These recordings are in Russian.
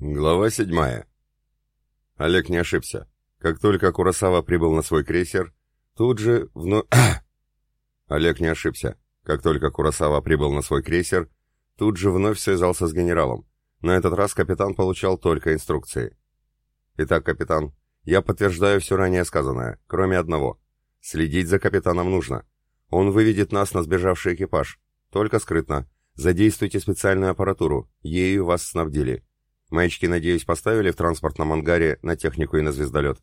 Глава седьмая. Олег не ошибся. Как только Курасава прибыл на свой крейсер, тут же вновь... Олег не ошибся. Как только Курасава прибыл на свой крейсер, тут же вновь связался с генералом. На этот раз капитан получал только инструкции. Итак, капитан, я подтверждаю все ранее сказанное, кроме одного. Следить за капитаном нужно. Он выведет нас на сбежавший экипаж. Только скрытно. Задействуйте специальную аппаратуру. Ею вас снабдили. Маячки, надеюсь, поставили в транспортном ангаре на технику и на звездолет?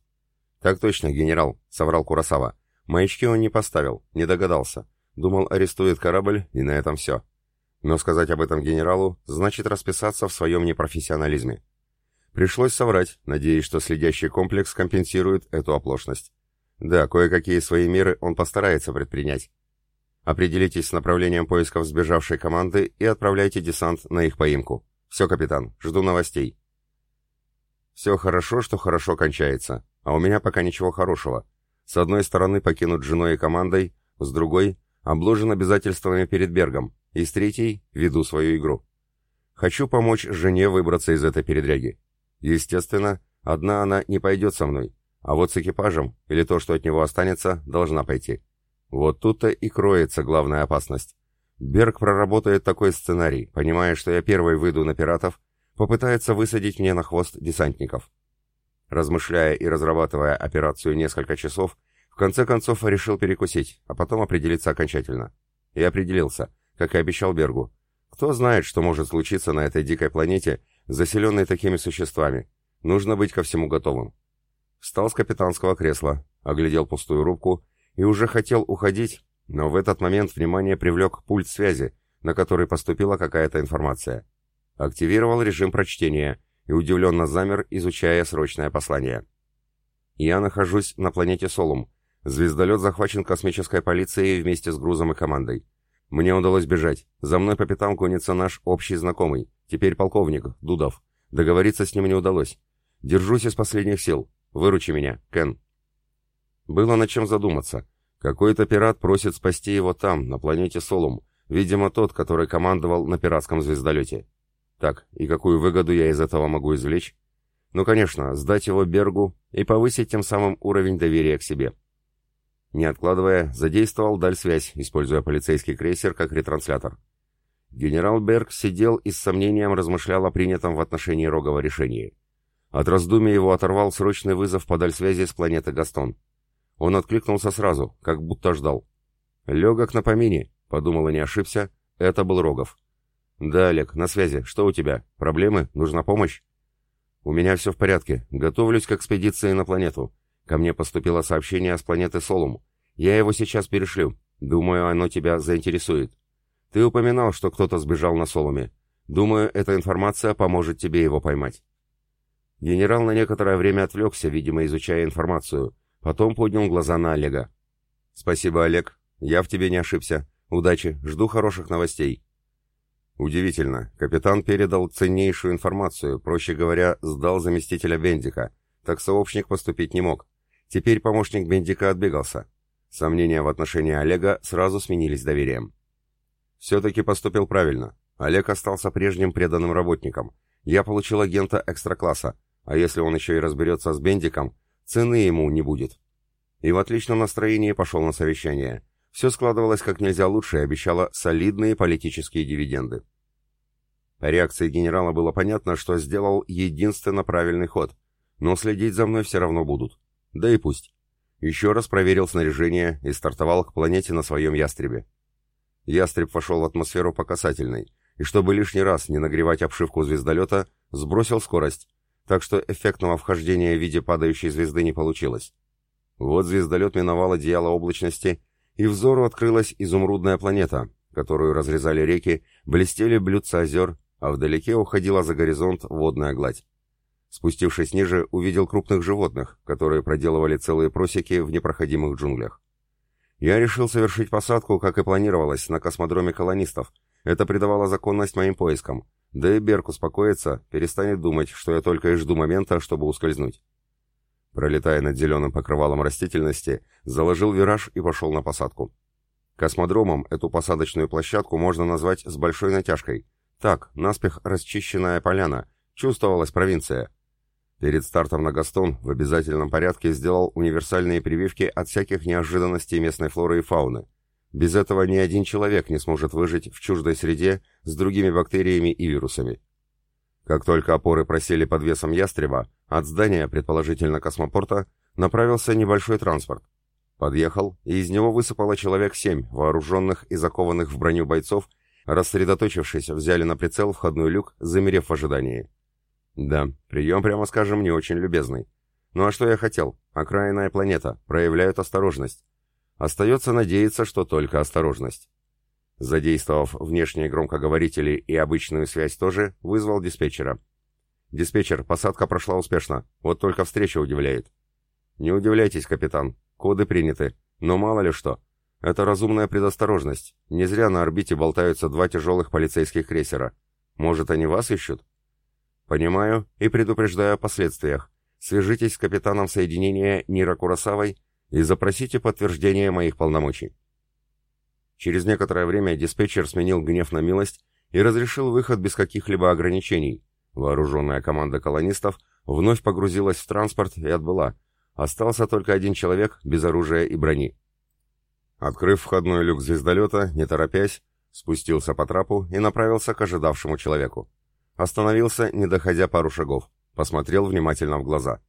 Так точно, генерал, соврал Курасава. Маячки он не поставил, не догадался. Думал, арестует корабль, и на этом все. Но сказать об этом генералу значит расписаться в своем непрофессионализме. Пришлось соврать, надеясь, что следящий комплекс компенсирует эту оплошность. Да, кое-какие свои меры он постарается предпринять. Определитесь с направлением поисков сбежавшей команды и отправляйте десант на их поимку. «Все, капитан, жду новостей». Все хорошо, что хорошо кончается, а у меня пока ничего хорошего. С одной стороны покинут женой и командой, с другой — обложен обязательствами перед Бергом, и с третьей — веду свою игру. Хочу помочь жене выбраться из этой передряги. Естественно, одна она не пойдет со мной, а вот с экипажем, или то, что от него останется, должна пойти. Вот тут-то и кроется главная опасность. Берг проработает такой сценарий, понимая, что я первый выйду на пиратов, попытается высадить мне на хвост десантников. Размышляя и разрабатывая операцию несколько часов, в конце концов решил перекусить, а потом определиться окончательно. И определился, как и обещал Бергу. Кто знает, что может случиться на этой дикой планете, заселенной такими существами. Нужно быть ко всему готовым. Встал с капитанского кресла, оглядел пустую рубку и уже хотел уходить, но в этот момент внимание привлек пульт связи, на который поступила какая-то информация. Активировал режим прочтения и удивленно замер, изучая срочное послание. «Я нахожусь на планете Солум. Звездолет захвачен космической полицией вместе с грузом и командой. Мне удалось бежать. За мной по пятам гонится наш общий знакомый, теперь полковник, Дудов. Договориться с ним не удалось. Держусь из последних сил. Выручи меня, Кен». Было над чем задуматься. Какой-то пират просит спасти его там, на планете Солум, видимо, тот, который командовал на пиратском звездолете. Так, и какую выгоду я из этого могу извлечь? Ну, конечно, сдать его Бергу и повысить тем самым уровень доверия к себе. Не откладывая, задействовал даль-связь, используя полицейский крейсер как ретранслятор. Генерал Берг сидел и с сомнением размышлял о принятом в отношении Рогова решении. От раздумий его оторвал срочный вызов по даль-связи с планеты Гастон. Он откликнулся сразу, как будто ждал. «Легок на помине», — подумал и не ошибся, — это был Рогов. «Да, Олег, на связи. Что у тебя? Проблемы? Нужна помощь?» «У меня все в порядке. Готовлюсь к экспедиции на планету. Ко мне поступило сообщение с планеты Солум. Я его сейчас перешлю. Думаю, оно тебя заинтересует. Ты упоминал, что кто-то сбежал на Солуме. Думаю, эта информация поможет тебе его поймать». Генерал на некоторое время отвлекся, видимо, изучая информацию, Потом поднял глаза на Олега. «Спасибо, Олег. Я в тебе не ошибся. Удачи. Жду хороших новостей». Удивительно. Капитан передал ценнейшую информацию, проще говоря, сдал заместителя Бендика. Так сообщник поступить не мог. Теперь помощник Бендика отбегался. Сомнения в отношении Олега сразу сменились доверием. Все-таки поступил правильно. Олег остался прежним преданным работником. Я получил агента экстра-класса, а если он еще и разберется с Бендиком, Цены ему не будет. И в отличном настроении пошел на совещание. Все складывалось как нельзя лучше и обещало солидные политические дивиденды. По реакции генерала было понятно, что сделал единственно правильный ход, но следить за мной все равно будут. Да и пусть. Еще раз проверил снаряжение и стартовал к планете на своем ястребе. Ястреб вошел в атмосферу по касательной, и чтобы лишний раз не нагревать обшивку звездолета, сбросил скорость, так что эффектного вхождения в виде падающей звезды не получилось. Вот звездолет миновал одеяло облачности, и взору открылась изумрудная планета, которую разрезали реки, блестели блюдца озер, а вдалеке уходила за горизонт водная гладь. Спустившись ниже, увидел крупных животных, которые проделывали целые просеки в непроходимых джунглях. Я решил совершить посадку, как и планировалось, на космодроме колонистов. Это придавало законность моим поискам, да и Берг успокоится, перестанет думать, что я только и жду момента, чтобы ускользнуть. Пролетая над зеленым покрывалом растительности, заложил вираж и пошел на посадку. Космодромом эту посадочную площадку можно назвать с большой натяжкой. Так, наспех расчищенная поляна, Чувствовалась провинция. Перед стартом на Гастон в обязательном порядке сделал универсальные прививки от всяких неожиданностей местной флоры и фауны. Без этого ни один человек не сможет выжить в чуждой среде с другими бактериями и вирусами. Как только опоры просели под весом ястреба, от здания, предположительно космопорта, направился небольшой транспорт. Подъехал, и из него высыпало человек семь, вооруженных и закованных в броню бойцов, рассредоточившись, взяли на прицел входной люк, замерев в ожидании. Да, прием, прямо скажем, не очень любезный. Ну а что я хотел? Окраинная планета, проявляют осторожность. Остается надеяться, что только осторожность. Задействовав внешние громкоговорители и обычную связь тоже, вызвал диспетчера. «Диспетчер, посадка прошла успешно, вот только встреча удивляет». «Не удивляйтесь, капитан, коды приняты, но мало ли что. Это разумная предосторожность. Не зря на орбите болтаются два тяжелых полицейских крейсера. Может, они вас ищут?» Понимаю и предупреждаю о последствиях. Свяжитесь с капитаном соединения Нира Курасавой и запросите подтверждение моих полномочий. Через некоторое время диспетчер сменил гнев на милость и разрешил выход без каких-либо ограничений. Вооруженная команда колонистов вновь погрузилась в транспорт и отбыла. Остался только один человек без оружия и брони. Открыв входной люк звездолета, не торопясь, спустился по трапу и направился к ожидавшему человеку. Остановился, не доходя пару шагов. Посмотрел внимательно в глаза.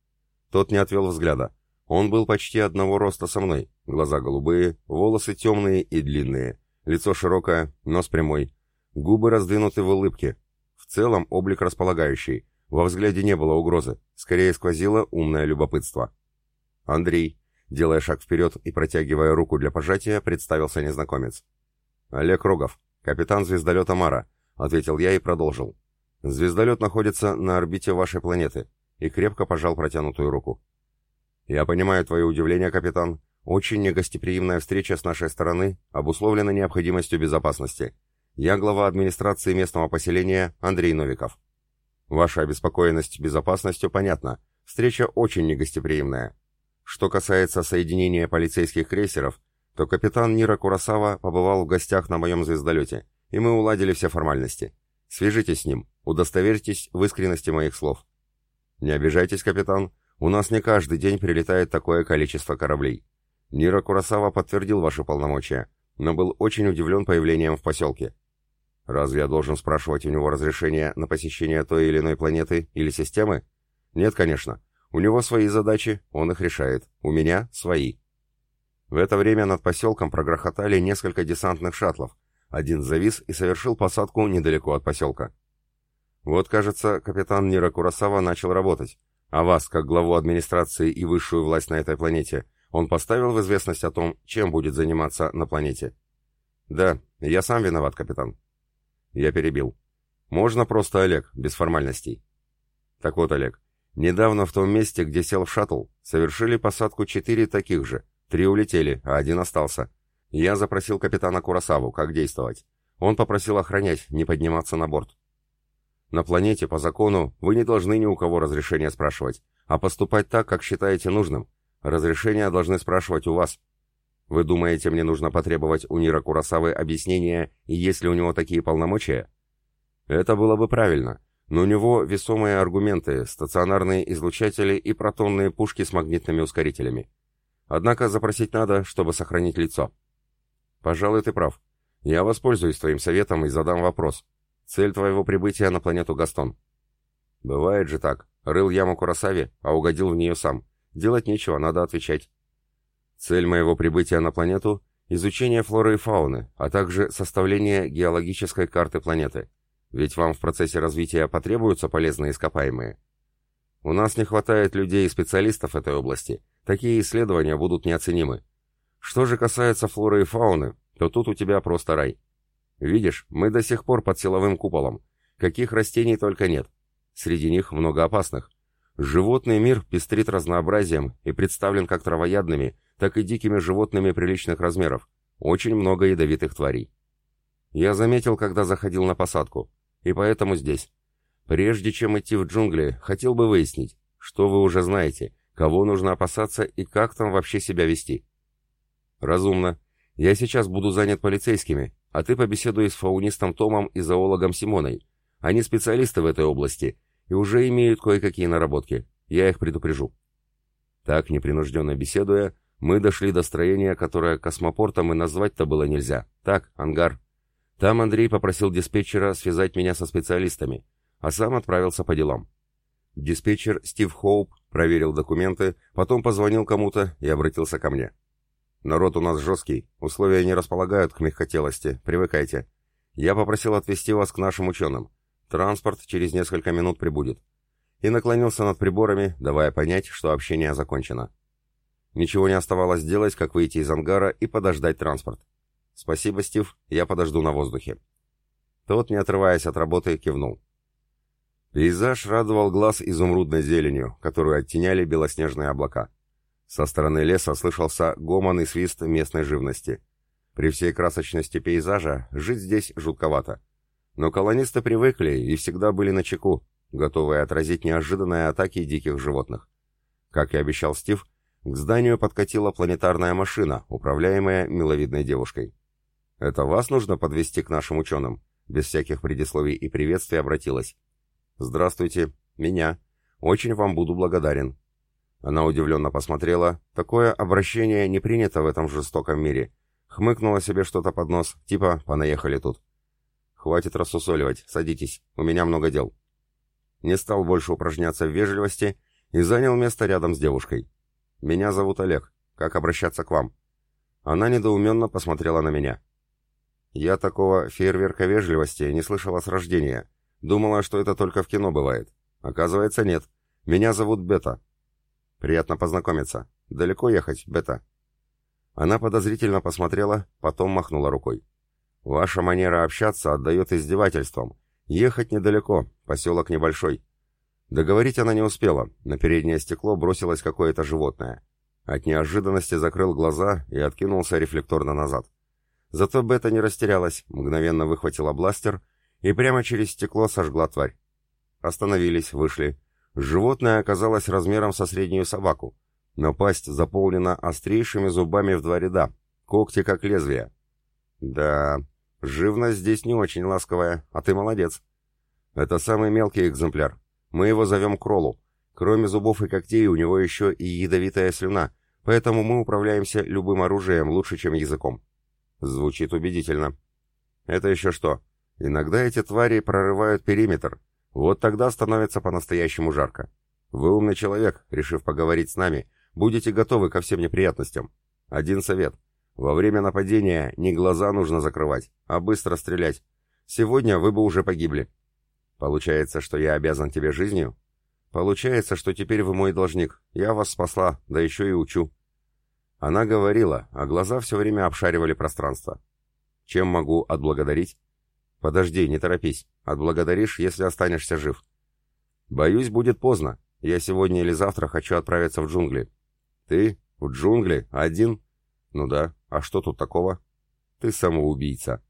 Тот не отвел взгляда. Он был почти одного роста со мной. Глаза голубые, волосы темные и длинные. Лицо широкое, нос прямой. Губы раздвинуты в улыбке. В целом облик располагающий. Во взгляде не было угрозы. Скорее сквозило умное любопытство. Андрей, делая шаг вперед и протягивая руку для пожатия, представился незнакомец. «Олег Рогов, капитан звездолета «Мара», — ответил я и продолжил. Звездолет находится на орбите вашей планеты, и крепко пожал протянутую руку. Я понимаю твое удивление, капитан. Очень негостеприимная встреча с нашей стороны обусловлена необходимостью безопасности. Я глава администрации местного поселения Андрей Новиков. Ваша обеспокоенность безопасностью понятна. Встреча очень негостеприимная. Что касается соединения полицейских крейсеров, то капитан Нира Курасава побывал в гостях на моем звездолете, и мы уладили все формальности. Свяжитесь с ним, удостоверьтесь в искренности моих слов. Не обижайтесь, капитан, у нас не каждый день прилетает такое количество кораблей. Нира Курасава подтвердил ваши полномочия, но был очень удивлен появлением в поселке. Разве я должен спрашивать у него разрешение на посещение той или иной планеты или системы? Нет, конечно. У него свои задачи, он их решает. У меня свои. В это время над поселком прогрохотали несколько десантных шаттлов, один завис и совершил посадку недалеко от поселка. Вот, кажется, капитан Нира Курасава начал работать, а вас, как главу администрации и высшую власть на этой планете, он поставил в известность о том, чем будет заниматься на планете. Да, я сам виноват, капитан. Я перебил. Можно просто Олег, без формальностей. Так вот, Олег, недавно в том месте, где сел в шаттл, совершили посадку четыре таких же. Три улетели, а один остался. Я запросил капитана Курасаву, как действовать. Он попросил охранять, не подниматься на борт. На планете, по закону, вы не должны ни у кого разрешения спрашивать, а поступать так, как считаете нужным. Разрешения должны спрашивать у вас. Вы думаете, мне нужно потребовать у Нира Курасавы объяснения, и есть ли у него такие полномочия? Это было бы правильно, но у него весомые аргументы, стационарные излучатели и протонные пушки с магнитными ускорителями. Однако запросить надо, чтобы сохранить лицо. «Пожалуй, ты прав. Я воспользуюсь твоим советом и задам вопрос. Цель твоего прибытия на планету Гастон?» «Бывает же так. Рыл яму Курасаве, а угодил в нее сам. Делать нечего, надо отвечать». «Цель моего прибытия на планету — изучение флоры и фауны, а также составление геологической карты планеты. Ведь вам в процессе развития потребуются полезные ископаемые». «У нас не хватает людей и специалистов этой области. Такие исследования будут неоценимы. Что же касается флоры и фауны, то тут у тебя просто рай. Видишь, мы до сих пор под силовым куполом. Каких растений только нет. Среди них много опасных. Животный мир пестрит разнообразием и представлен как травоядными, так и дикими животными приличных размеров. Очень много ядовитых тварей. Я заметил, когда заходил на посадку, и поэтому здесь. Прежде чем идти в джунгли, хотел бы выяснить, что вы уже знаете, кого нужно опасаться и как там вообще себя вести. «Разумно. Я сейчас буду занят полицейскими, а ты побеседуй с фаунистом Томом и зоологом Симоной. Они специалисты в этой области, и уже имеют кое-какие наработки. Я их предупрежу. Так, непринужденно беседуя, мы дошли до строения, которое космопортом и назвать-то было нельзя. Так, ангар. Там Андрей попросил диспетчера связать меня со специалистами, а сам отправился по делам. Диспетчер Стив Хоуп проверил документы, потом позвонил кому-то и обратился ко мне. «Народ у нас жесткий, условия не располагают к мягкотелости, привыкайте. Я попросил отвезти вас к нашим ученым. Транспорт через несколько минут прибудет». И наклонился над приборами, давая понять, что общение закончено. Ничего не оставалось делать, как выйти из ангара и подождать транспорт. «Спасибо, Стив, я подожду на воздухе». Тот, не отрываясь от работы, кивнул. Пейзаж радовал глаз изумрудной зеленью, которую оттеняли белоснежные облака. Со стороны леса слышался гомон и свист местной живности. При всей красочности пейзажа жить здесь жутковато. Но колонисты привыкли и всегда были на чеку, готовые отразить неожиданные атаки диких животных. Как и обещал Стив, к зданию подкатила планетарная машина, управляемая миловидной девушкой. «Это вас нужно подвести к нашим ученым?» Без всяких предисловий и приветствий обратилась. «Здравствуйте. Меня. Очень вам буду благодарен». Она удивленно посмотрела. Такое обращение не принято в этом жестоком мире. Хмыкнула себе что-то под нос, типа «понаехали тут». «Хватит рассусоливать. Садитесь. У меня много дел». Не стал больше упражняться в вежливости и занял место рядом с девушкой. «Меня зовут Олег. Как обращаться к вам?» Она недоуменно посмотрела на меня. Я такого фейерверка вежливости не слышала с рождения. Думала, что это только в кино бывает. Оказывается, нет. Меня зовут Бета. Приятно познакомиться. Далеко ехать, Бета?» Она подозрительно посмотрела, потом махнула рукой. «Ваша манера общаться отдает издевательством. Ехать недалеко, поселок небольшой». Договорить она не успела, на переднее стекло бросилось какое-то животное. От неожиданности закрыл глаза и откинулся рефлекторно назад. Зато Бета не растерялась, мгновенно выхватила бластер и прямо через стекло сожгла тварь. Остановились, вышли. Животное оказалось размером со среднюю собаку, но пасть заполнена острейшими зубами в два ряда, когти как лезвия. Да, живность здесь не очень ласковая, а ты молодец. Это самый мелкий экземпляр. Мы его зовем Кроллу. Кроме зубов и когтей у него еще и ядовитая слюна, поэтому мы управляемся любым оружием лучше, чем языком. Звучит убедительно. Это еще что? Иногда эти твари прорывают периметр. Вот тогда становится по-настоящему жарко. Вы умный человек, решив поговорить с нами. Будете готовы ко всем неприятностям. Один совет. Во время нападения не глаза нужно закрывать, а быстро стрелять. Сегодня вы бы уже погибли. Получается, что я обязан тебе жизнью? Получается, что теперь вы мой должник. Я вас спасла, да еще и учу. Она говорила, а глаза все время обшаривали пространство. Чем могу отблагодарить? Подожди, не торопись. Отблагодаришь, если останешься жив. Боюсь, будет поздно. Я сегодня или завтра хочу отправиться в джунгли. Ты? В джунгли? Один? Ну да. А что тут такого? Ты самоубийца.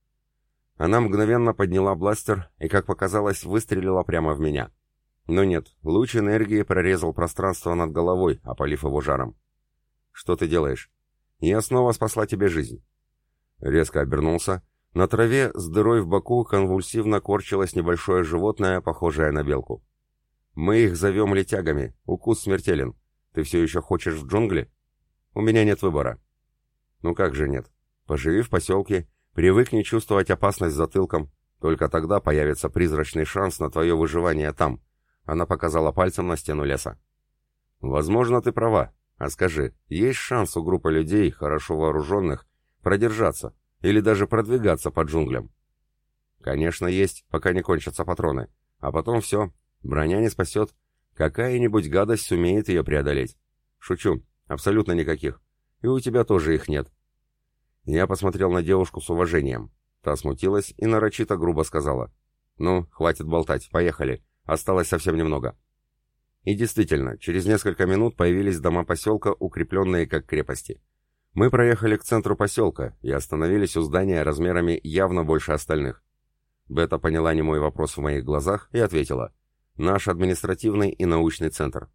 Она мгновенно подняла бластер и, как показалось, выстрелила прямо в меня. Но нет, луч энергии прорезал пространство над головой, опалив его жаром. «Что ты делаешь?» «Я снова спасла тебе жизнь». Резко обернулся. На траве с дырой в боку конвульсивно корчилось небольшое животное, похожее на белку. «Мы их зовем летягами. Укус смертелен. Ты все еще хочешь в джунгли?» «У меня нет выбора». «Ну как же нет? Поживи в поселке, привыкни чувствовать опасность затылком. Только тогда появится призрачный шанс на твое выживание там». Она показала пальцем на стену леса. «Возможно, ты права. А скажи, есть шанс у группы людей, хорошо вооруженных, продержаться или даже продвигаться по джунглям? Конечно, есть, пока не кончатся патроны. А потом все, броня не спасет. Какая-нибудь гадость сумеет ее преодолеть. Шучу, абсолютно никаких. И у тебя тоже их нет. Я посмотрел на девушку с уважением. Та смутилась и нарочито грубо сказала. «Ну, хватит болтать, поехали. Осталось совсем немного». И действительно, через несколько минут появились дома поселка, укрепленные как крепости. Мы проехали к центру поселка и остановились у здания размерами явно больше остальных. Бета поняла не мой вопрос в моих глазах и ответила. Наш административный и научный центр.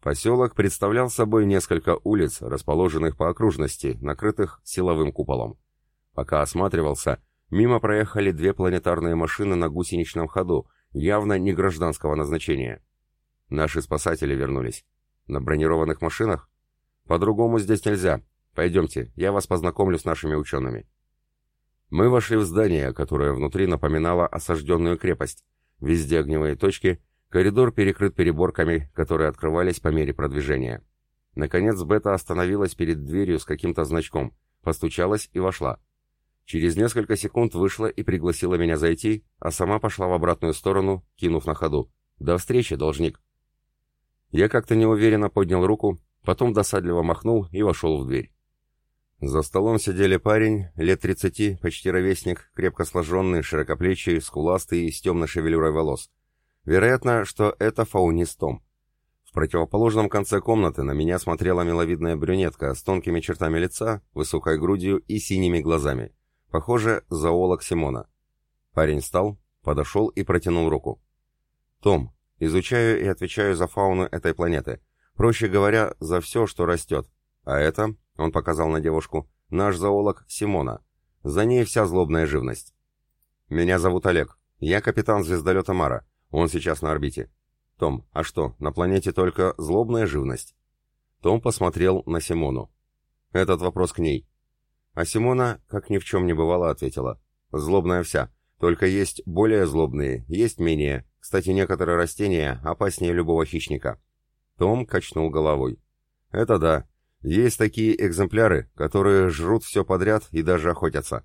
Поселок представлял собой несколько улиц, расположенных по окружности, накрытых силовым куполом. Пока осматривался, мимо проехали две планетарные машины на гусеничном ходу, явно не гражданского назначения. Наши спасатели вернулись. На бронированных машинах? По-другому здесь нельзя. Пойдемте, я вас познакомлю с нашими учеными. Мы вошли в здание, которое внутри напоминало осажденную крепость. Везде огневые точки, коридор перекрыт переборками, которые открывались по мере продвижения. Наконец Бета остановилась перед дверью с каким-то значком, постучалась и вошла. Через несколько секунд вышла и пригласила меня зайти, а сама пошла в обратную сторону, кинув на ходу. «До встречи, должник!» Я как-то неуверенно поднял руку, потом досадливо махнул и вошел в дверь. За столом сидели парень, лет тридцати, почти ровесник, крепко сложенный, широкоплечий, скуластый и с темной шевелюрой волос. Вероятно, что это фаунист Том. В противоположном конце комнаты на меня смотрела миловидная брюнетка с тонкими чертами лица, высокой грудью и синими глазами. Похоже, зоолог Симона. Парень встал, подошел и протянул руку. «Том, изучаю и отвечаю за фауну этой планеты. Проще говоря, за все, что растет. А это, он показал на девушку. Наш зоолог Симона. За ней вся злобная живность. Меня зовут Олег. Я капитан звездолета Мара. Он сейчас на орбите. Том, а что, на планете только злобная живность? Том посмотрел на Симону. Этот вопрос к ней. А Симона, как ни в чем не бывало, ответила. Злобная вся. Только есть более злобные, есть менее. Кстати, некоторые растения опаснее любого хищника. Том качнул головой. Это да, есть такие экземпляры, которые жрут все подряд и даже охотятся.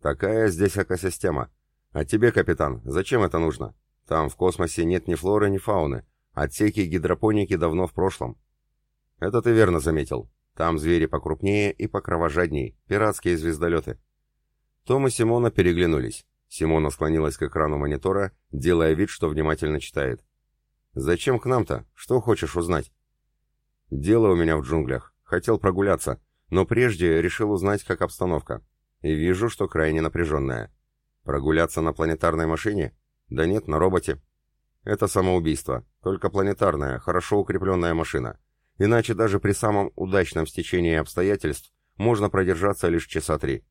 Такая здесь экосистема. А тебе, капитан, зачем это нужно? Там в космосе нет ни флоры, ни фауны. Отсеки гидропоники давно в прошлом. Это ты верно заметил. Там звери покрупнее и покровожадней, пиратские звездолеты. Том и Симона переглянулись. Симона склонилась к экрану монитора, делая вид, что внимательно читает. «Зачем к нам-то? Что хочешь узнать?» «Дело у меня в джунглях. Хотел прогуляться, но прежде решил узнать, как обстановка. И вижу, что крайне напряженная. Прогуляться на планетарной машине? Да нет, на роботе. Это самоубийство. Только планетарная, хорошо укрепленная машина. Иначе даже при самом удачном стечении обстоятельств можно продержаться лишь часа три.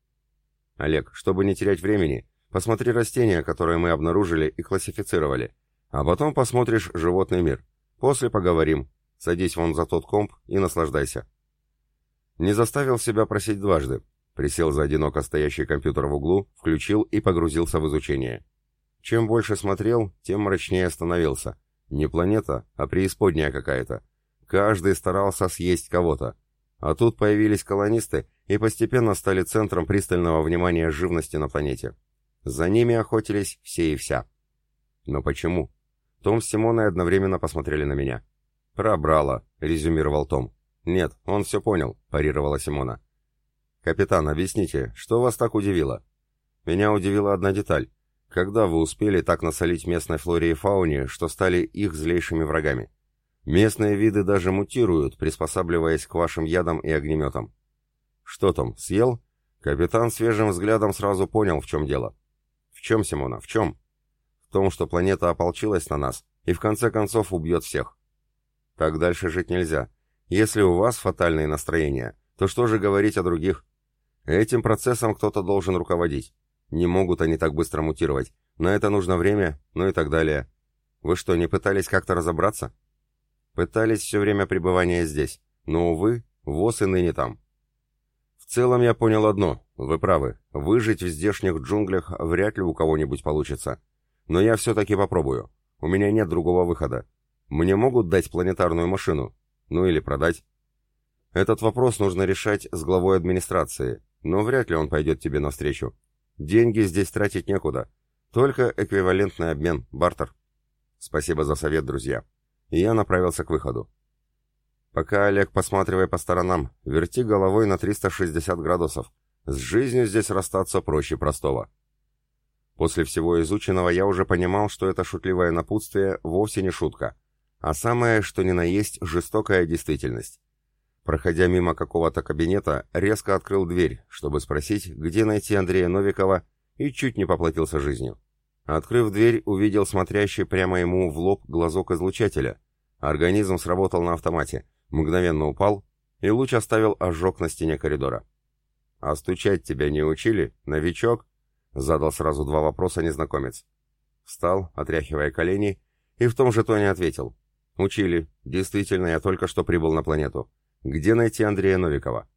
Олег, чтобы не терять времени, посмотри растения, которые мы обнаружили и классифицировали. А потом посмотришь животный мир. После поговорим. Садись вон за тот комп и наслаждайся. Не заставил себя просить дважды. Присел за одиноко стоящий компьютер в углу, включил и погрузился в изучение. Чем больше смотрел, тем мрачнее становился. Не планета, а преисподняя какая-то. Каждый старался съесть кого-то. А тут появились колонисты и постепенно стали центром пристального внимания живности на планете. За ними охотились все и вся. Но почему? Том с Симоной одновременно посмотрели на меня. «Пробрало», — резюмировал Том. «Нет, он все понял», — парировала Симона. «Капитан, объясните, что вас так удивило?» «Меня удивила одна деталь. Когда вы успели так насолить местной флоре и фауне, что стали их злейшими врагами? Местные виды даже мутируют, приспосабливаясь к вашим ядам и огнеметам». «Что там, съел?» Капитан свежим взглядом сразу понял, в чем дело. «В чем, Симона, в чем?» «В том, что планета ополчилась на нас и в конце концов убьет всех». «Так дальше жить нельзя. Если у вас фатальные настроения, то что же говорить о других? Этим процессом кто-то должен руководить. Не могут они так быстро мутировать. На это нужно время, ну и так далее. Вы что, не пытались как-то разобраться? Пытались все время пребывания здесь. Но, увы, ВОЗ и ныне там. В целом я понял одно. Вы правы. Выжить в здешних джунглях вряд ли у кого-нибудь получится. Но я все-таки попробую. У меня нет другого выхода. Мне могут дать планетарную машину, ну или продать. Этот вопрос нужно решать с главой администрации, но вряд ли он пойдет тебе навстречу. Деньги здесь тратить некуда. Только эквивалентный обмен, бартер. Спасибо за совет, друзья. И я направился к выходу. Пока, Олег, посматривай по сторонам, верти головой на 360 градусов. С жизнью здесь расстаться проще простого. После всего изученного я уже понимал, что это шутливое напутствие вовсе не шутка — а самое, что ни на есть, жестокая действительность. Проходя мимо какого-то кабинета, резко открыл дверь, чтобы спросить, где найти Андрея Новикова, и чуть не поплатился жизнью. Открыв дверь, увидел смотрящий прямо ему в лоб глазок излучателя. Организм сработал на автомате, мгновенно упал, и луч оставил ожог на стене коридора. «А стучать тебя не учили, новичок?» — задал сразу два вопроса незнакомец. Встал, отряхивая колени, и в том же тоне ответил. «Учили. Действительно, я только что прибыл на планету. Где найти Андрея Новикова?»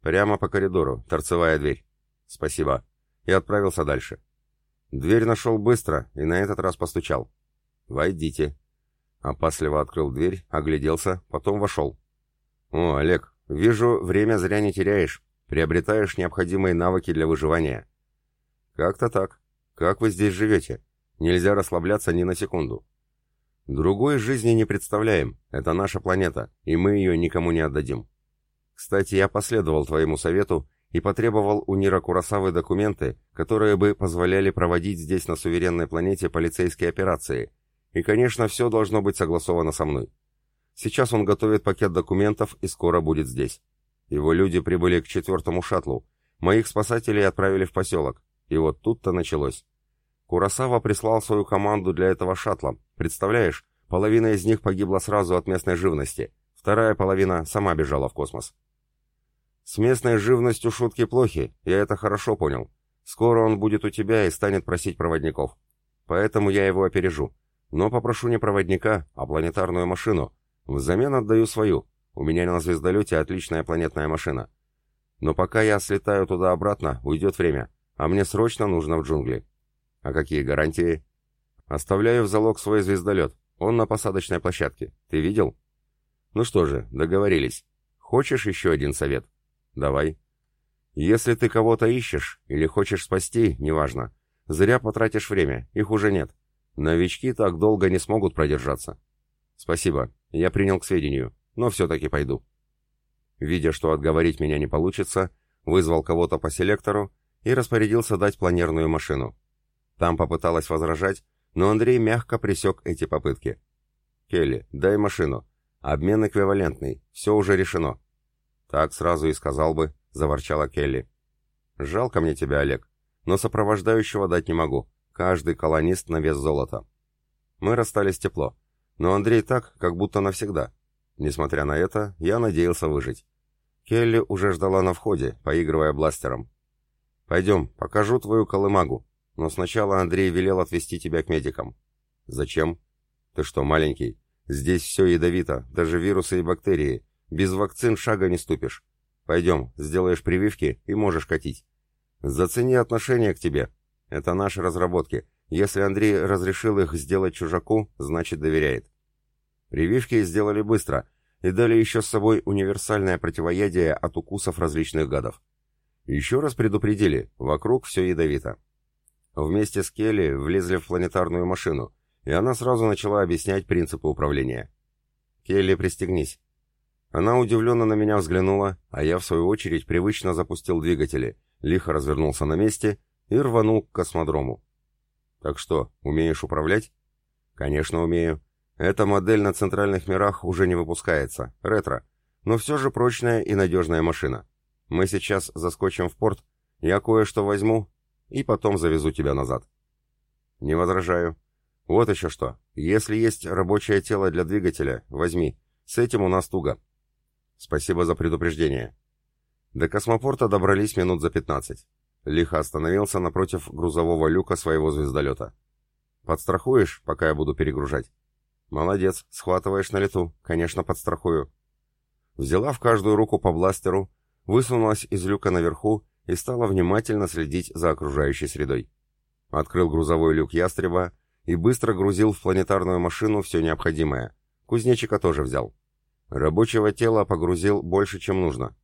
«Прямо по коридору, торцевая дверь». «Спасибо». И отправился дальше. Дверь нашел быстро и на этот раз постучал. «Войдите». Опасливо открыл дверь, огляделся, потом вошел. «О, Олег, вижу, время зря не теряешь. Приобретаешь необходимые навыки для выживания». «Как-то так. Как вы здесь живете? Нельзя расслабляться ни на секунду». «Другой жизни не представляем. Это наша планета, и мы ее никому не отдадим. Кстати, я последовал твоему совету и потребовал у Нира Курасавы документы, которые бы позволяли проводить здесь на суверенной планете полицейские операции. И, конечно, все должно быть согласовано со мной. Сейчас он готовит пакет документов и скоро будет здесь. Его люди прибыли к четвертому шаттлу. Моих спасателей отправили в поселок. И вот тут-то началось. Курасава прислал свою команду для этого шаттла. Представляешь, половина из них погибла сразу от местной живности. Вторая половина сама бежала в космос. С местной живностью шутки плохи, я это хорошо понял. Скоро он будет у тебя и станет просить проводников. Поэтому я его опережу. Но попрошу не проводника, а планетарную машину. Взамен отдаю свою. У меня на звездолете отличная планетная машина. Но пока я слетаю туда-обратно, уйдет время, а мне срочно нужно в джунгли. А какие гарантии? Оставляю в залог свой звездолет. Он на посадочной площадке. Ты видел? Ну что же, договорились. Хочешь еще один совет? Давай. Если ты кого-то ищешь или хочешь спасти, неважно. Зря потратишь время, их уже нет. Новички так долго не смогут продержаться. Спасибо, я принял к сведению, но все-таки пойду. Видя, что отговорить меня не получится, вызвал кого-то по селектору и распорядился дать планерную машину. Там попыталась возражать, но Андрей мягко пресек эти попытки. «Келли, дай машину. Обмен эквивалентный, все уже решено. «Так сразу и сказал бы», — заворчала Келли. «Жалко мне тебя, Олег, но сопровождающего дать не могу. Каждый колонист на вес золота». Мы расстались тепло, но Андрей так, как будто навсегда. Несмотря на это, я надеялся выжить. Келли уже ждала на входе, поигрывая бластером. «Пойдем, покажу твою колымагу. Но сначала Андрей велел отвезти тебя к медикам». «Зачем?» «Ты что, маленький? Здесь все ядовито, даже вирусы и бактерии. Без вакцин шага не ступишь. Пойдем, сделаешь прививки и можешь катить. Зацени отношение к тебе. Это наши разработки. Если Андрей разрешил их сделать чужаку, значит доверяет. Прививки сделали быстро и дали еще с собой универсальное противоядие от укусов различных гадов. Еще раз предупредили, вокруг все ядовито. Вместе с Келли влезли в планетарную машину, и она сразу начала объяснять принципы управления. «Келли, пристегнись. Она удивленно на меня взглянула, а я, в свою очередь, привычно запустил двигатели, лихо развернулся на месте и рванул к космодрому. «Так что, умеешь управлять?» «Конечно, умею. Эта модель на центральных мирах уже не выпускается, ретро, но все же прочная и надежная машина. Мы сейчас заскочим в порт, я кое-что возьму и потом завезу тебя назад». «Не возражаю. Вот еще что. Если есть рабочее тело для двигателя, возьми. С этим у нас туго». Спасибо за предупреждение. До космопорта добрались минут за 15. Лихо остановился напротив грузового люка своего звездолета. «Подстрахуешь, пока я буду перегружать?» «Молодец, схватываешь на лету. Конечно, подстрахую». Взяла в каждую руку по бластеру, высунулась из люка наверху и стала внимательно следить за окружающей средой. Открыл грузовой люк ястреба и быстро грузил в планетарную машину все необходимое. Кузнечика тоже взял. Рабочего тела погрузил больше, чем нужно.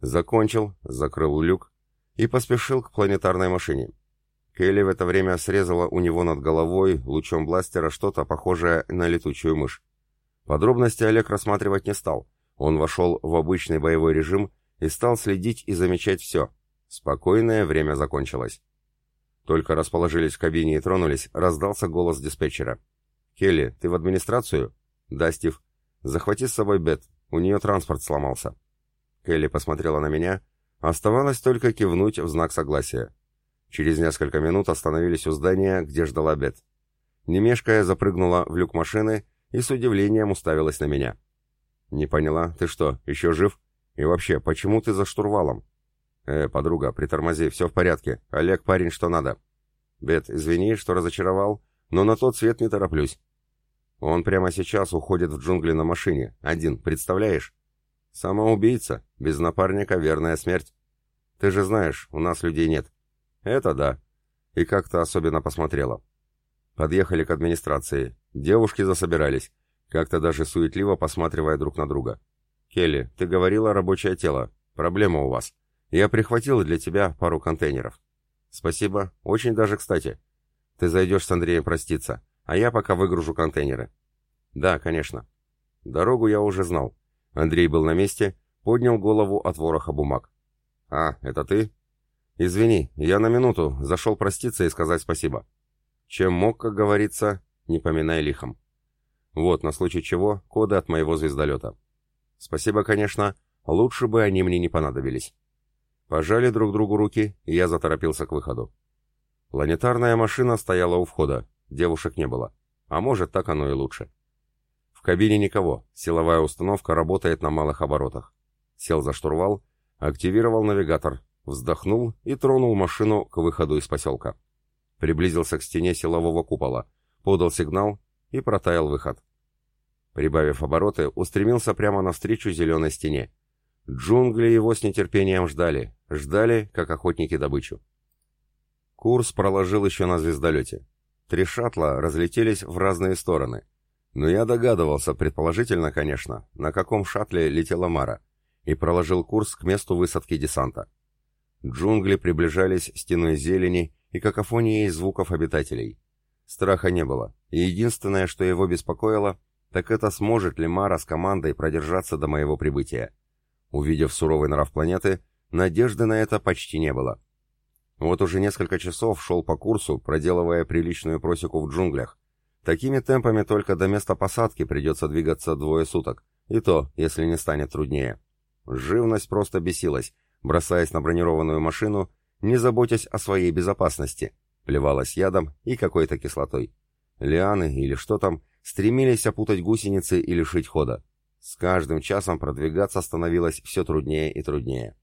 Закончил, закрыл люк и поспешил к планетарной машине. Келли в это время срезала у него над головой лучом бластера что-то похожее на летучую мышь. Подробности Олег рассматривать не стал. Он вошел в обычный боевой режим и стал следить и замечать все. Спокойное время закончилось. Только расположились в кабине и тронулись, раздался голос диспетчера. «Келли, ты в администрацию?» «Да, Стив». «Захвати с собой Бет, у нее транспорт сломался». Келли посмотрела на меня, оставалось только кивнуть в знак согласия. Через несколько минут остановились у здания, где ждала Бет. Немешкая запрыгнула в люк машины и с удивлением уставилась на меня. «Не поняла, ты что, еще жив? И вообще, почему ты за штурвалом?» «Э, подруга, притормози, все в порядке. Олег парень, что надо». «Бет, извини, что разочаровал, но на тот свет не тороплюсь. Он прямо сейчас уходит в джунгли на машине, один, представляешь? Самоубийца, без напарника верная смерть. Ты же знаешь, у нас людей нет. Это да. И как-то особенно посмотрела. Подъехали к администрации. Девушки засобирались, как-то даже суетливо посматривая друг на друга. «Келли, ты говорила рабочее тело. Проблема у вас. Я прихватил для тебя пару контейнеров». «Спасибо. Очень даже кстати. Ты зайдешь с Андреем проститься, а я пока выгружу контейнеры». «Да, конечно». Дорогу я уже знал. Андрей был на месте, поднял голову от вороха бумаг. «А, это ты?» «Извини, я на минуту зашел проститься и сказать спасибо». «Чем мог, как говорится, не поминай лихом». «Вот, на случай чего, коды от моего звездолета». «Спасибо, конечно, лучше бы они мне не понадобились». Пожали друг другу руки, и я заторопился к выходу. Планетарная машина стояла у входа, девушек не было. А может, так оно и лучше. В кабине никого, силовая установка работает на малых оборотах. Сел за штурвал, активировал навигатор, вздохнул и тронул машину к выходу из поселка. Приблизился к стене силового купола, подал сигнал и протаял выход. Прибавив обороты, устремился прямо навстречу зеленой стене. Джунгли его с нетерпением ждали, ждали, как охотники добычу. Курс проложил еще на звездолете. Три шаттла разлетелись в разные стороны. Но я догадывался, предположительно, конечно, на каком шаттле летела Мара, и проложил курс к месту высадки десанта. Джунгли приближались стеной зелени и какофонией звуков обитателей. Страха не было, и единственное, что его беспокоило, так это сможет ли Мара с командой продержаться до моего прибытия. Увидев суровый нрав планеты, надежды на это почти не было. Вот уже несколько часов шел по курсу, проделывая приличную просеку в джунглях. Такими темпами только до места посадки придется двигаться двое суток, и то, если не станет труднее. Живность просто бесилась, бросаясь на бронированную машину, не заботясь о своей безопасности, плевалась ядом и какой-то кислотой. Лианы или что там стремились опутать гусеницы и лишить хода. С каждым часом продвигаться становилось все труднее и труднее.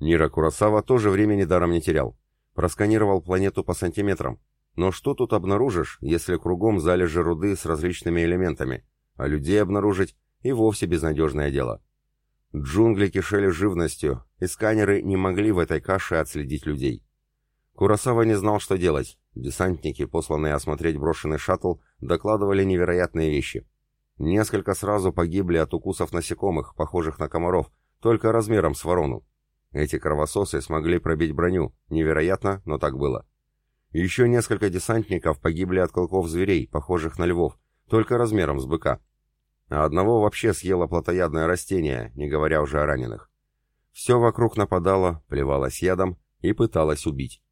Нира Курасава тоже времени даром не терял. Просканировал планету по сантиметрам. Но что тут обнаружишь, если кругом залежи руды с различными элементами, а людей обнаружить и вовсе безнадежное дело. Джунгли кишели живностью, и сканеры не могли в этой каше отследить людей. Курасава не знал, что делать. Десантники, посланные осмотреть брошенный шаттл, докладывали невероятные вещи. Несколько сразу погибли от укусов насекомых, похожих на комаров, только размером с ворону. Эти кровососы смогли пробить броню, невероятно, но так было. Еще несколько десантников погибли от клыков зверей, похожих на львов, только размером с быка. А одного вообще съело плотоядное растение, не говоря уже о раненых. Все вокруг нападало, плевалось ядом и пыталось убить.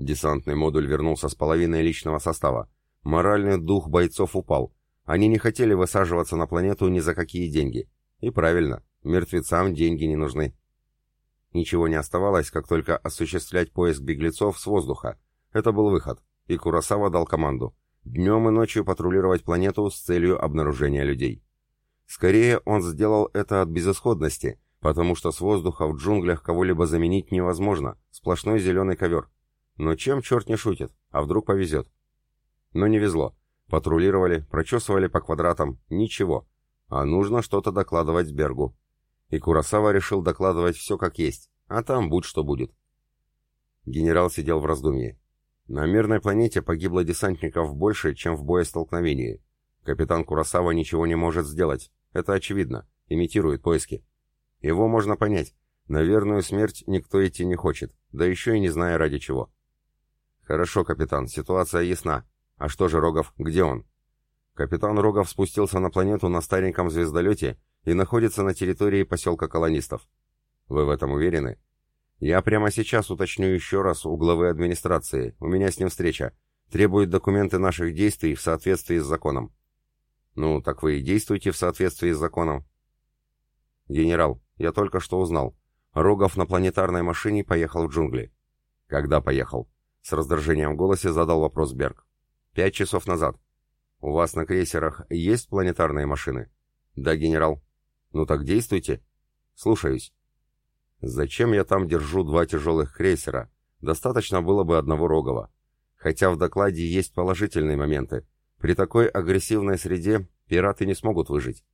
Десантный модуль вернулся с половиной личного состава. Моральный дух бойцов упал. Они не хотели высаживаться на планету ни за какие деньги. И правильно, мертвецам деньги не нужны. Ничего не оставалось, как только осуществлять поиск беглецов с воздуха. Это был выход, и Курасава дал команду. Днем и ночью патрулировать планету с целью обнаружения людей. Скорее, он сделал это от безысходности, потому что с воздуха в джунглях кого-либо заменить невозможно, сплошной зеленый ковер. Но чем черт не шутит, а вдруг повезет? Но не везло. Патрулировали, прочесывали по квадратам, ничего. А нужно что-то докладывать Бергу и Курасава решил докладывать все как есть, а там будь что будет. Генерал сидел в раздумье. На мирной планете погибло десантников больше, чем в боестолкновении. Капитан Курасава ничего не может сделать, это очевидно, имитирует поиски. Его можно понять, на верную смерть никто идти не хочет, да еще и не зная ради чего. Хорошо, капитан, ситуация ясна. А что же Рогов, где он? Капитан Рогов спустился на планету на стареньком звездолете и находится на территории поселка колонистов. Вы в этом уверены? Я прямо сейчас уточню еще раз у главы администрации, у меня с ним встреча. Требует документы наших действий в соответствии с законом. Ну, так вы и действуйте в соответствии с законом. Генерал, я только что узнал. Рогов на планетарной машине поехал в джунгли. Когда поехал? С раздражением в голосе задал вопрос Берг. Пять часов назад. У вас на крейсерах есть планетарные машины? Да, генерал. «Ну так действуйте». «Слушаюсь». «Зачем я там держу два тяжелых крейсера? Достаточно было бы одного Рогова. Хотя в докладе есть положительные моменты. При такой агрессивной среде пираты не смогут выжить.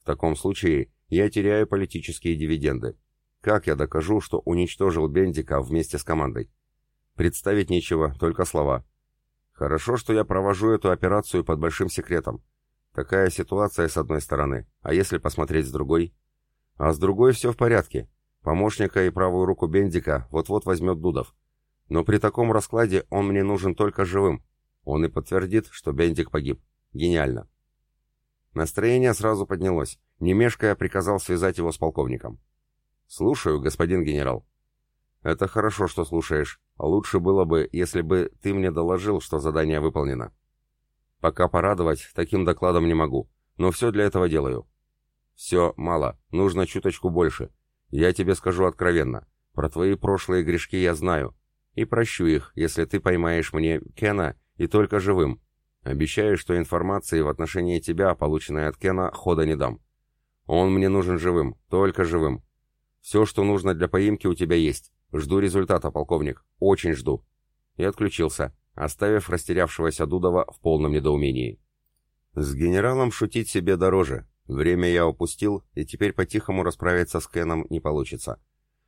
В таком случае я теряю политические дивиденды. Как я докажу, что уничтожил Бендика вместе с командой? Представить нечего, только слова. Хорошо, что я провожу эту операцию под большим секретом. Такая ситуация с одной стороны, а если посмотреть с другой? А с другой все в порядке. Помощника и правую руку Бендика вот-вот возьмет Дудов. Но при таком раскладе он мне нужен только живым. Он и подтвердит, что Бендик погиб. Гениально. Настроение сразу поднялось. Не мешкая, приказал связать его с полковником. «Слушаю, господин генерал». «Это хорошо, что слушаешь. Лучше было бы, если бы ты мне доложил, что задание выполнено». «Пока порадовать таким докладом не могу, но все для этого делаю». «Все, мало. Нужно чуточку больше. Я тебе скажу откровенно. Про твои прошлые грешки я знаю, и прощу их, если ты поймаешь мне Кена и только живым. Обещаю, что информации в отношении тебя, полученной от Кена, хода не дам. Он мне нужен живым, только живым. Все, что нужно для поимки, у тебя есть. Жду результата, полковник. Очень жду. И отключился, оставив растерявшегося Дудова в полном недоумении. С генералом шутить себе дороже. Время я упустил, и теперь по-тихому расправиться с Кеном не получится.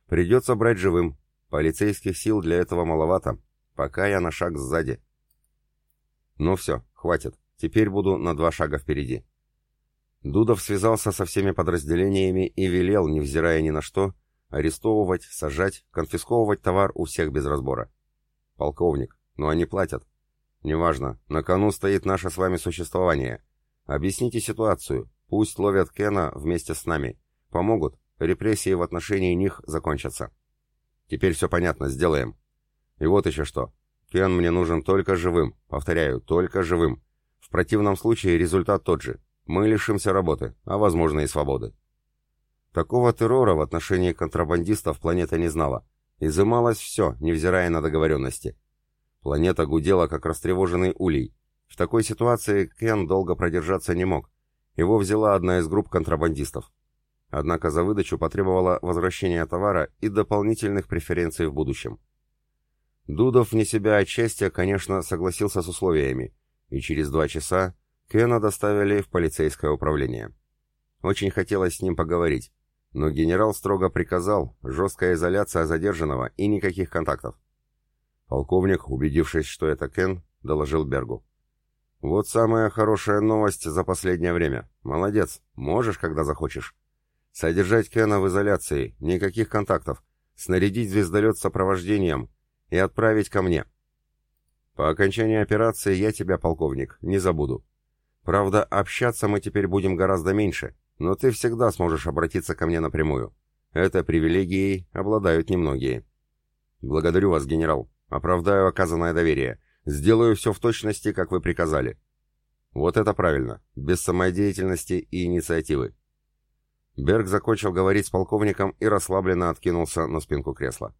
Придется брать живым, Полицейских сил для этого маловато, пока я на шаг сзади. Ну все, хватит, теперь буду на два шага впереди. Дудов связался со всеми подразделениями и велел, невзирая ни на что, арестовывать, сажать, конфисковывать товар у всех без разбора. Полковник, но они платят. Неважно, на кону стоит наше с вами существование. Объясните ситуацию, пусть ловят Кена вместе с нами. Помогут, репрессии в отношении них закончатся. Теперь все понятно, сделаем. И вот еще что. Кен мне нужен только живым. Повторяю, только живым. В противном случае результат тот же. Мы лишимся работы, а возможно и свободы. Такого террора в отношении контрабандистов планета не знала. Изымалось все, невзирая на договоренности. Планета гудела, как растревоженный улей. В такой ситуации Кен долго продержаться не мог. Его взяла одна из групп контрабандистов. Однако за выдачу потребовала возвращения товара и дополнительных преференций в будущем. Дудов вне себя от счастья, конечно, согласился с условиями, и через два часа Кена доставили в полицейское управление. Очень хотелось с ним поговорить, но генерал строго приказал жесткая изоляция задержанного и никаких контактов. Полковник, убедившись, что это Кен, доложил Бергу. «Вот самая хорошая новость за последнее время. Молодец, можешь, когда захочешь. Содержать Кена в изоляции, никаких контактов, снарядить звездолет с сопровождением и отправить ко мне. По окончании операции я тебя, полковник, не забуду. Правда, общаться мы теперь будем гораздо меньше, но ты всегда сможешь обратиться ко мне напрямую. Это привилегией обладают немногие. Благодарю вас, генерал. Оправдаю оказанное доверие. Сделаю все в точности, как вы приказали. Вот это правильно, без самодеятельности и инициативы. Берг закончил говорить с полковником и расслабленно откинулся на спинку кресла.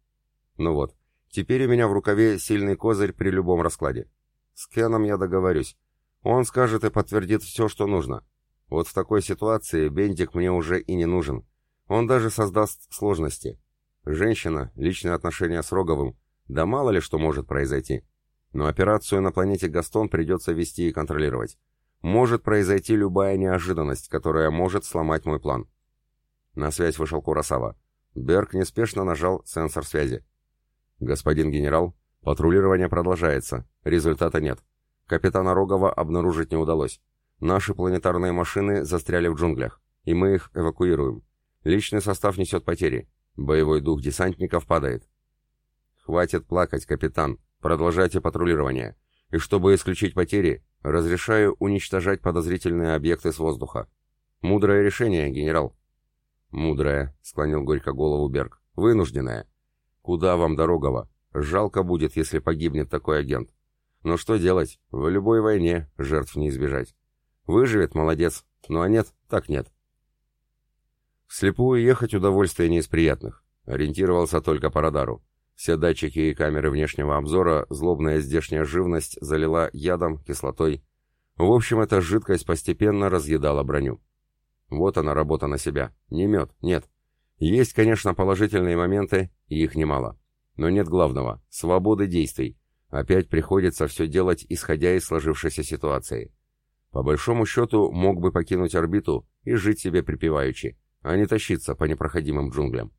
«Ну вот, теперь у меня в рукаве сильный козырь при любом раскладе. С Кеном я договорюсь. Он скажет и подтвердит все, что нужно. Вот в такой ситуации Бендик мне уже и не нужен. Он даже создаст сложности. Женщина, личные отношения с Роговым, да мало ли что может произойти. Но операцию на планете Гастон придется вести и контролировать. Может произойти любая неожиданность, которая может сломать мой план. На связь вышел Курасава. Берг неспешно нажал сенсор связи. «Господин генерал, патрулирование продолжается. Результата нет. Капитана Рогова обнаружить не удалось. Наши планетарные машины застряли в джунглях, и мы их эвакуируем. Личный состав несет потери. Боевой дух десантников падает». «Хватит плакать, капитан. Продолжайте патрулирование. И чтобы исключить потери, разрешаю уничтожать подозрительные объекты с воздуха. Мудрое решение, генерал». «Мудрая», — склонил горько голову Берг. «Вынужденная. Куда вам, Дорогова? Жалко будет, если погибнет такой агент. Но что делать? В любой войне жертв не избежать. Выживет, молодец. Ну а нет, так нет». Вслепую ехать удовольствие не из приятных. Ориентировался только по радару. Все датчики и камеры внешнего обзора злобная здешняя живность залила ядом, кислотой. В общем, эта жидкость постепенно разъедала броню. Вот она работа на себя. Не мед, нет. Есть, конечно, положительные моменты, и их немало. Но нет главного — свободы действий. Опять приходится все делать, исходя из сложившейся ситуации. По большому счету, мог бы покинуть орбиту и жить себе припеваючи, а не тащиться по непроходимым джунглям.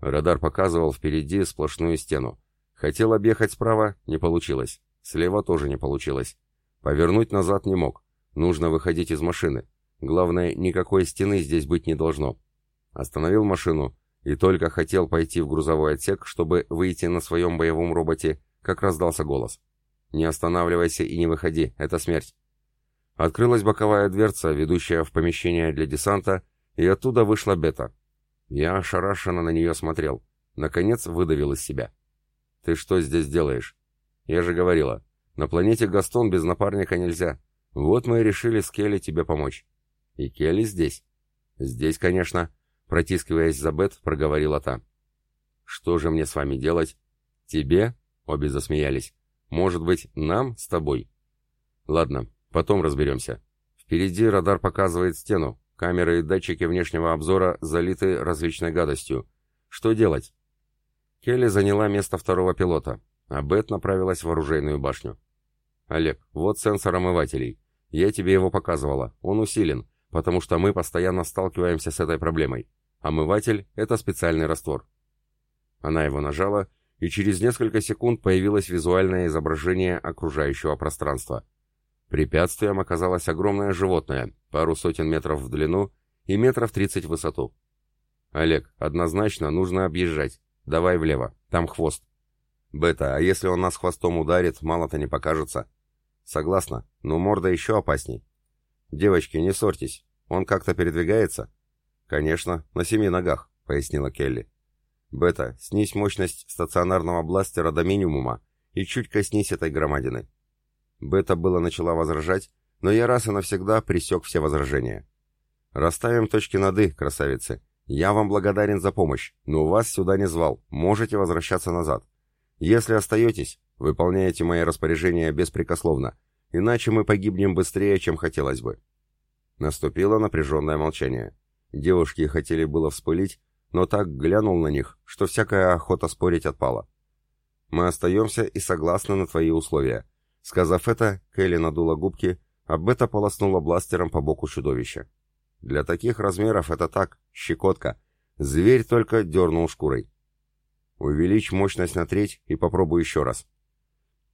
Радар показывал впереди сплошную стену. Хотел объехать справа, не получилось. Слева тоже не получилось. Повернуть назад не мог. Нужно выходить из машины. Главное, никакой стены здесь быть не должно. Остановил машину и только хотел пойти в грузовой отсек, чтобы выйти на своем боевом роботе, как раздался голос. «Не останавливайся и не выходи, это смерть». Открылась боковая дверца, ведущая в помещение для десанта, и оттуда вышла Бета. Я ошарашенно на нее смотрел. Наконец выдавил из себя. «Ты что здесь делаешь?» «Я же говорила, на планете Гастон без напарника нельзя. Вот мы и решили с Келли тебе помочь». «И Келли здесь?» «Здесь, конечно», — протискиваясь за Бет, проговорила та. «Что же мне с вами делать?» «Тебе?» — обе засмеялись. «Может быть, нам с тобой?» «Ладно, потом разберемся. Впереди радар показывает стену, Камеры и датчики внешнего обзора залиты различной гадостью. Что делать? Келли заняла место второго пилота, а Бет направилась в оружейную башню. «Олег, вот сенсор омывателей. Я тебе его показывала. Он усилен, потому что мы постоянно сталкиваемся с этой проблемой. Омыватель — это специальный раствор». Она его нажала, и через несколько секунд появилось визуальное изображение окружающего пространства. Препятствием оказалось огромное животное, пару сотен метров в длину и метров тридцать в высоту. «Олег, однозначно нужно объезжать. Давай влево, там хвост». «Бета, а если он нас хвостом ударит, мало-то не покажется». «Согласна, но морда еще опасней». «Девочки, не ссорьтесь. Он как-то передвигается?» «Конечно, на семи ногах», — пояснила Келли. «Бета, снизь мощность стационарного бластера до минимума и чуть коснись этой громадины. Бета было начала возражать, но я раз и навсегда пресек все возражения. «Расставим точки над «и», красавицы. Я вам благодарен за помощь, но вас сюда не звал, можете возвращаться назад. Если остаетесь, выполняете мои распоряжения беспрекословно, иначе мы погибнем быстрее, чем хотелось бы». Наступило напряженное молчание. Девушки хотели было вспылить, но так глянул на них, что всякая охота спорить отпала. «Мы остаемся и согласны на твои условия», Сказав это, Келли надула губки, а Бета полоснула бластером по боку чудовища. Для таких размеров это так, щекотка. Зверь только дернул шкурой. Увеличь мощность на треть и попробуй еще раз.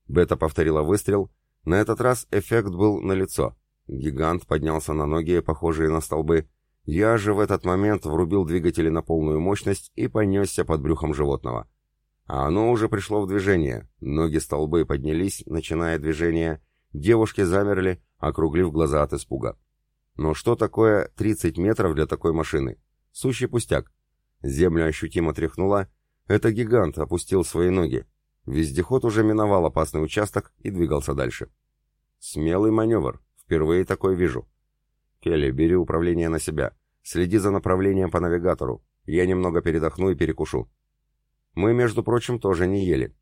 Бета повторила выстрел. На этот раз эффект был налицо. Гигант поднялся на ноги, похожие на столбы. Я же в этот момент врубил двигатели на полную мощность и понесся под брюхом животного. А оно уже пришло в движение. Ноги столбы поднялись, начиная движение. Девушки замерли, округлив глаза от испуга. Но что такое 30 метров для такой машины? Сущий пустяк. Землю ощутимо тряхнула. Это гигант опустил свои ноги. Вездеход уже миновал опасный участок и двигался дальше. Смелый маневр. Впервые такой вижу. Келли, бери управление на себя. Следи за направлением по навигатору. Я немного передохну и перекушу. Мы, между прочим, тоже не ели.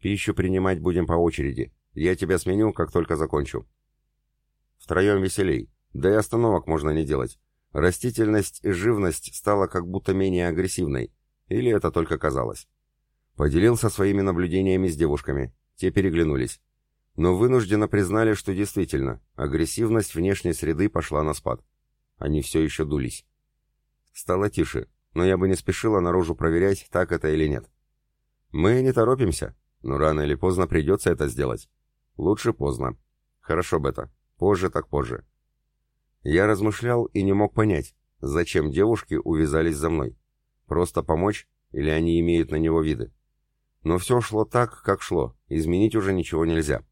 Пищу принимать будем по очереди. Я тебя сменю, как только закончу. Втроем веселей. Да и остановок можно не делать. Растительность и живность стала как будто менее агрессивной. Или это только казалось. Поделился своими наблюдениями с девушками. Те переглянулись. Но вынужденно признали, что действительно, агрессивность внешней среды пошла на спад. Они все еще дулись. Стало тише, но я бы не спешила наружу проверять, так это или нет. Мы не торопимся, но рано или поздно придется это сделать. Лучше поздно. Хорошо, Бета. Позже так позже. Я размышлял и не мог понять, зачем девушки увязались за мной. Просто помочь или они имеют на него виды? Но все шло так, как шло, изменить уже ничего нельзя.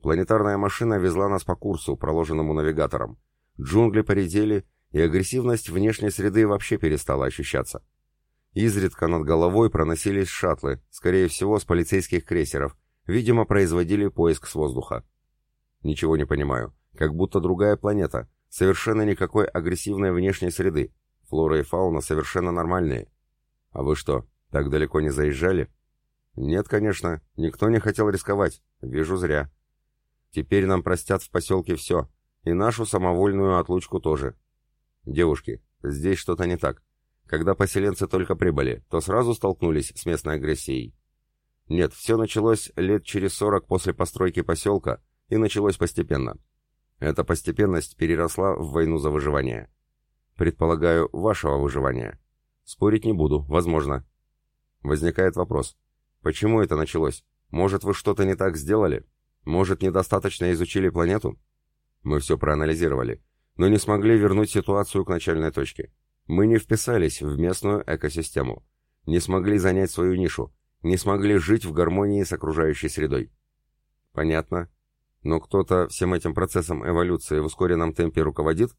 Планетарная машина везла нас по курсу, проложенному навигатором. Джунгли поредели, и агрессивность внешней среды вообще перестала ощущаться. Изредка над головой проносились шаттлы, скорее всего, с полицейских крейсеров, видимо, производили поиск с воздуха. Ничего не понимаю, как будто другая планета, совершенно никакой агрессивной внешней среды, флора и фауна совершенно нормальные. А вы что, так далеко не заезжали? Нет, конечно, никто не хотел рисковать, вижу зря. Теперь нам простят в поселке все, и нашу самовольную отлучку тоже. «Девушки, здесь что-то не так. Когда поселенцы только прибыли, то сразу столкнулись с местной агрессией». Нет, все началось лет через сорок после постройки поселка и началось постепенно. Эта постепенность переросла в войну за выживание. Предполагаю, вашего выживания. Спорить не буду, возможно. Возникает вопрос. Почему это началось? Может, вы что-то не так сделали? Может, недостаточно изучили планету? Мы все проанализировали, но не смогли вернуть ситуацию к начальной точке. Мы не вписались в местную экосистему, не смогли занять свою нишу, не смогли жить в гармонии с окружающей средой. Понятно. Но кто-то всем этим процессом эволюции в ускоренном темпе руководит?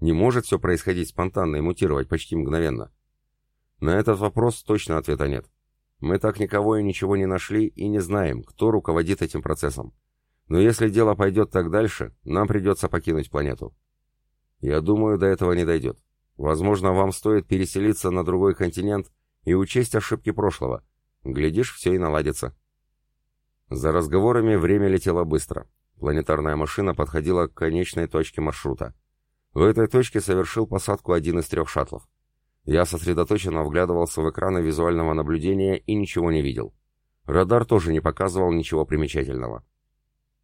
Не может все происходить спонтанно и мутировать почти мгновенно. На этот вопрос точно ответа нет. Мы так никого и ничего не нашли и не знаем, кто руководит этим процессом. Но если дело пойдет так дальше, нам придется покинуть планету. Я думаю, до этого не дойдет. Возможно, вам стоит переселиться на другой континент и учесть ошибки прошлого. Глядишь, все и наладится. За разговорами время летело быстро. Планетарная машина подходила к конечной точке маршрута. В этой точке совершил посадку один из трех шаттлов. Я сосредоточенно вглядывался в экраны визуального наблюдения и ничего не видел. Радар тоже не показывал ничего примечательного.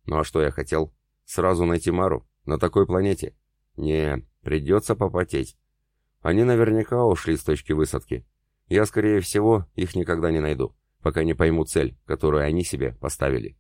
Ну а что я хотел? Сразу найти Мару? На такой планете? Не, придется попотеть. Они наверняка ушли с точки высадки. Я, скорее всего, их никогда не найду, пока не пойму цель, которую они себе поставили.